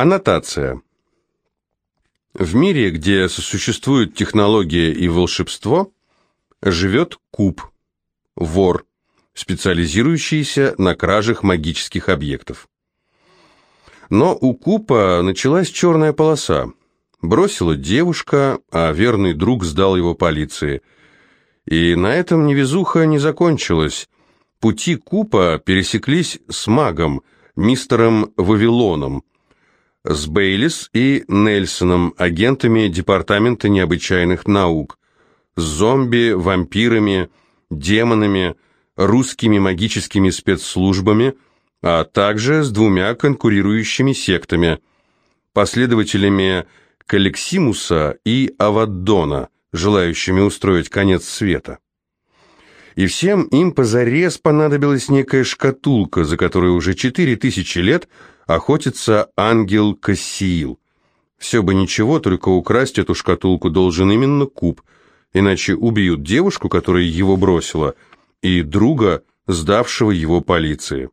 Аннотация. В мире, где сосуществуют технология и волшебство, живет куб, вор, специализирующийся на кражах магических объектов. Но у купа началась черная полоса. Бросила девушка, а верный друг сдал его полиции. И на этом невезуха не закончилась. Пути купа пересеклись с магом, мистером Вавилоном, с Бейлис и Нельсоном, агентами Департамента необычайных наук, с зомби, вампирами, демонами, русскими магическими спецслужбами, а также с двумя конкурирующими сектами, последователями Калексимуса и Аваддона, желающими устроить конец света. И всем им позарез понадобилась некая шкатулка, за которой уже четыре тысячи лет – охотится ангел Кассиил. Все бы ничего, только украсть эту шкатулку должен именно Куб, иначе убьют девушку, которая его бросила, и друга, сдавшего его полиции.